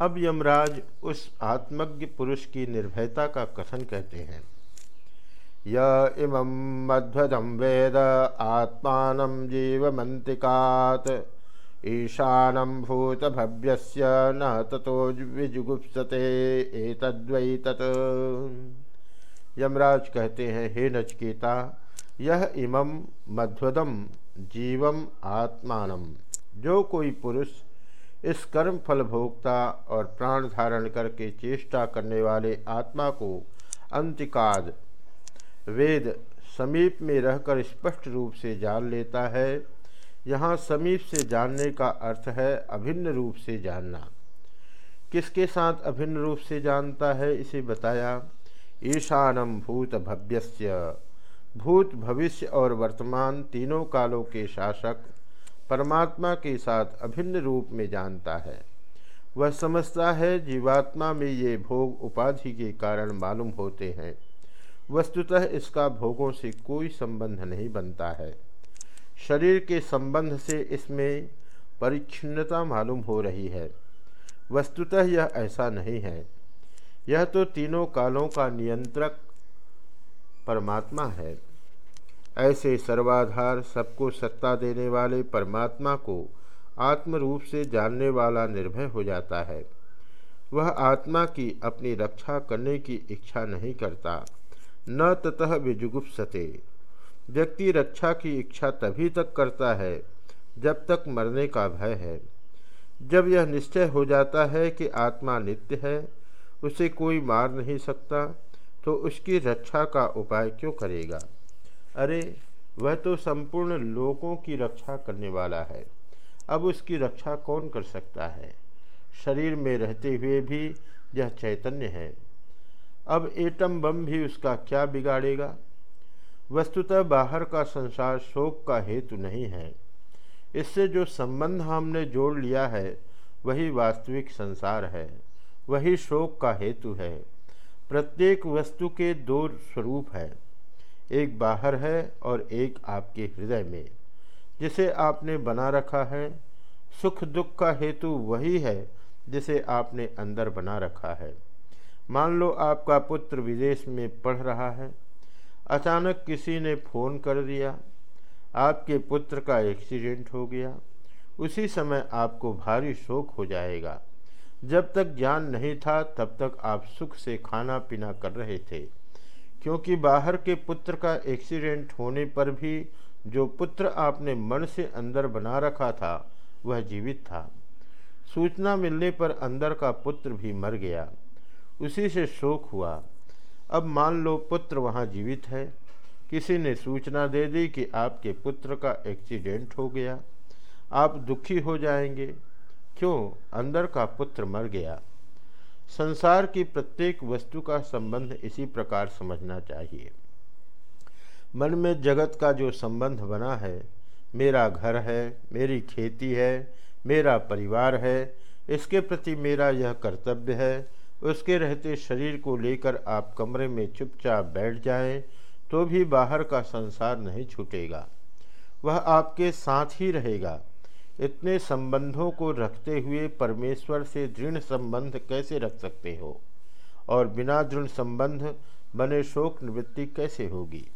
अब यमराज उस आत्मज्ञ पुरुष की निर्भयता का कथन कहते हैं। य इमं मध्वजं वेद आत्मानं जीवमन्तिकात् ईशानं भूतभव्यस्य न ततो विजुगुप्सते एतद्वै तत् यमराज कहते हैं, हे नचकेता, यह इमं मध्वदम जीवम आत्मानम जो कोई पुरुष इस कर्म फल भोक्ता और प्राण धारण करके चेष्टा करने वाले आत्मा को अंतिकाद वेद समीप में रहकर स्पष्ट रूप से जान लेता है। यहाँ समीप से जानने का अर्थ है अभिन्न रूप से जानना। किसके साथ अभिन्न रूप से जानता है इसे बताया? ईशानम भूत भव्यस्य। भूत भविष्य और वर्तमान तीनों कालों के शासक परमात्मा के साथ अभिन्न रूप में जानता है। वह समझता है, जीवात्मा में ये भोग उपाधि के कारण मालूम होते हैं। वस्तुतः इसका भोगों से कोई संबंध नहीं बनता है। शरीर के संबंध से इसमें परिच्छिन्नता मालूम हो रही है। वस्तुतः यह ऐसा नहीं है। यह तो तीनों कालों का नियंत्रक परमात्मा है। ऐसे सर्वाधार सबको सत्ता देने वाले परमात्मा को आत्म रूप से जानने वाला निर्भय हो जाता है। वह आत्मा की अपनी रक्षा करने की इच्छा नहीं करता, न ततः विजुगुप्सते। व्यक्ति रक्षा की इच्छा तभी तक करता है, जब तक मरने का भय है। जब यह निश्चय हो जाता है कि आत्मा नित्य है, उसे कोई मार नहीं सकता तो उसकी रक्षा का उपाय क्यों करेगा? अरे, वह तो संपूर्ण लोगों की रक्षा करने वाला है। अब उसकी रक्षा कौन कर सकता है? शरीर में रहते हुए भी यह चैतन्य है। अब एटम बम भी उसका क्या बिगाड़ेगा? वस्तुतः बाहर का संसार शोक का हेतु नहीं है। इससे जो संबंध हमने जोड़ लिया है, वही वास्तविक संसार है। वही शोक का हेतु है। प्रत्येक वस्तु के दो स्वरूप है। एक बाहर है और एक आपके हृदय में, जिसे आपने बना रखा है। सुख दुख का हेतु वही है जिसे आपने अंदर बना रखा है। मान लो आपका पुत्र विदेश में पढ़ रहा है। अचानक किसी ने फ़ोन कर दिया। आपके पुत्र का एक्सीडेंट हो गया। उसी समय आपको भारी शोक हो जाएगा। जब तक ज्ञान नहीं था, तब तक आप सुख से खाना पीना कर रहे थे। क्योंकि बाहर के पुत्र का एक्सीडेंट होने पर भी जो पुत्र आपने मन से अंदर बना रखा था, वह जीवित था। सूचना मिलने पर अंदर का पुत्र भी मर गया। उसी से शोक हुआ। अब मान लो पुत्र वहाँ जीवित है। किसी ने सूचना दे दी कि आपके पुत्र का एक्सीडेंट हो गया। आप दुखी हो जाएँगे। क्यों? अंदर का पुत्र मर गया। संसार की प्रत्येक वस्तु का संबंध इसी प्रकार समझना चाहिए। मन में जगत का जो संबंध बना है, मेरा घर है, मेरी खेती है, मेरा परिवार है, इसके प्रति मेरा यह कर्तव्य है, उसके रहते शरीर को लेकर आप कमरे में चुपचाप बैठ जाएँ तो भी बाहर का संसार नहीं छूटेगा। वह आपके साथ ही रहेगा। इतने संबंधों को रखते हुए परमेश्वर से दृढ़ संबंध कैसे रख सकते हो? और बिना दृढ़ संबंध बने शोक निवृत्ति कैसे होगी?